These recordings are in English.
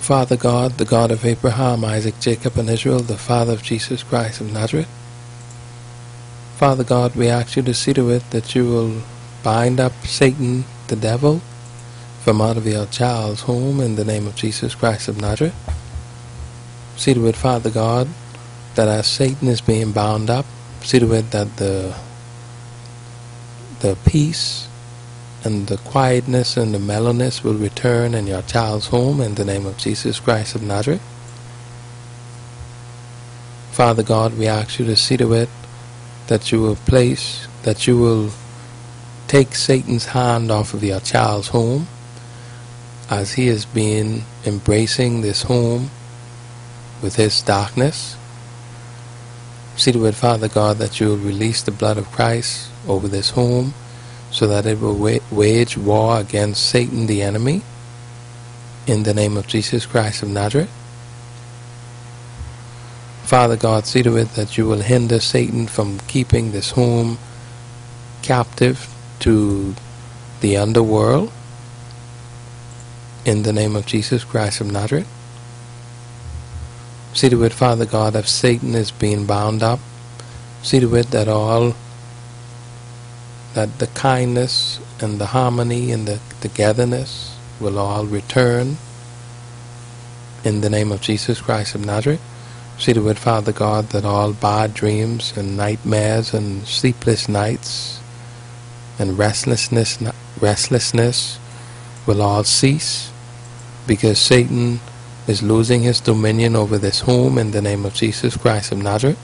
Father God, the God of Abraham, Isaac, Jacob, and Israel, the Father of Jesus Christ of Nazareth. Father God, we ask you to see to it that you will bind up Satan, the devil, from out of your child's home in the name of Jesus Christ of Nazareth. See to it, Father God, that as Satan is being bound up, see to it that the the peace and the quietness and the mellowness will return in your child's home in the name of Jesus Christ of Nazareth. Father God, we ask you to see to it that you will place, that you will take Satan's hand off of your child's home as he has been embracing this home with his darkness. See to it, Father God, that you will release the blood of Christ over this home so that it will wage war against Satan the enemy in the name of Jesus Christ of Nazareth. Father God, see to it that you will hinder Satan from keeping this home captive to the underworld in the name of Jesus Christ of Nazareth. See to it, Father God, if Satan is being bound up, see to it that all that the kindness and the harmony and the togetherness will all return in the name of Jesus Christ of Nazareth. See to it, Father God, that all bad dreams and nightmares and sleepless nights and restlessness, restlessness will all cease because Satan is losing his dominion over this home in the name of Jesus Christ of Nazareth.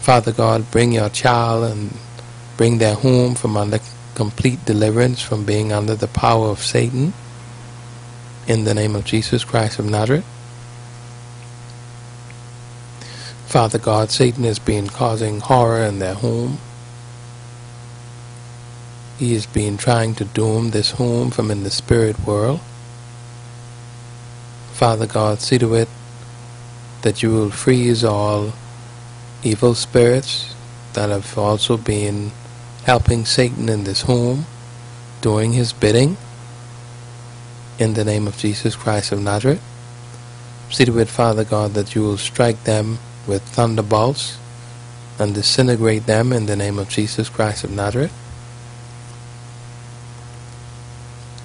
Father God, bring your child and bring their home from under complete deliverance from being under the power of Satan in the name of Jesus Christ of Nazareth. Father God, Satan has been causing horror in their home. He has been trying to doom this home from in the spirit world. Father God, see to it that you will freeze all evil spirits that have also been helping Satan in this home, doing his bidding, in the name of Jesus Christ of Nazareth. See to it, Father God, that you will strike them with thunderbolts and disintegrate them in the name of Jesus Christ of Nazareth.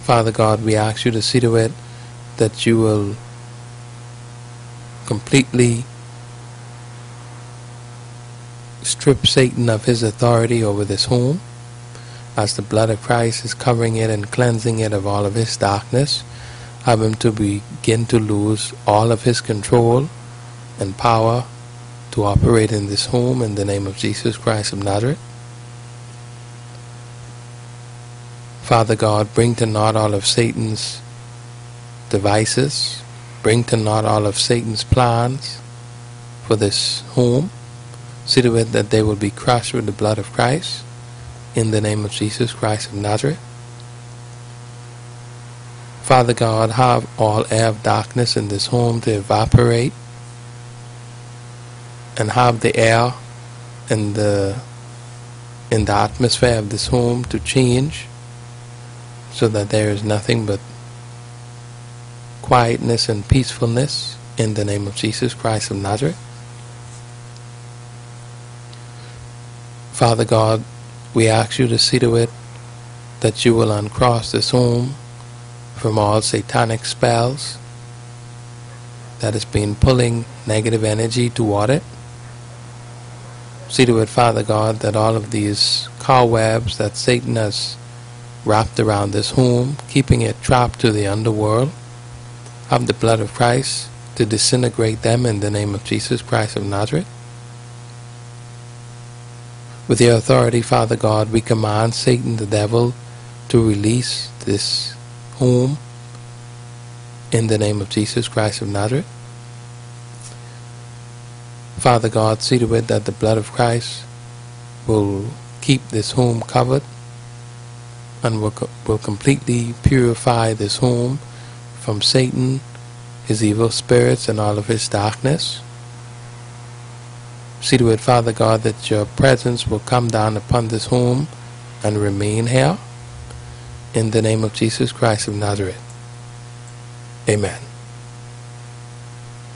Father God, we ask you to see to it that you will completely strip Satan of his authority over this home, as the blood of Christ is covering it and cleansing it of all of his darkness, have him to begin to lose all of his control and power to operate in this home in the name of Jesus Christ of Nazareth. Father God, bring to naught all of Satan's devices, bring to naught all of Satan's plans for this home See to it that they will be crushed with the blood of Christ in the name of Jesus Christ of Nazareth. Father God, have all air of darkness in this home to evaporate and have the air in the in the atmosphere of this home to change so that there is nothing but quietness and peacefulness in the name of Jesus Christ of Nazareth. Father God, we ask you to see to it that you will uncross this home from all satanic spells that has been pulling negative energy toward it. See to it, Father God, that all of these cobwebs that Satan has wrapped around this home, keeping it trapped to the underworld, have the blood of Christ to disintegrate them in the name of Jesus Christ of Nazareth. With your authority, Father God, we command Satan, the devil, to release this home in the name of Jesus Christ of Nazareth. Father God, see to it that the blood of Christ will keep this home covered and will, will completely purify this home from Satan, his evil spirits, and all of his darkness. See to it, Father God, that your presence will come down upon this home and remain here. In the name of Jesus Christ of Nazareth. Amen.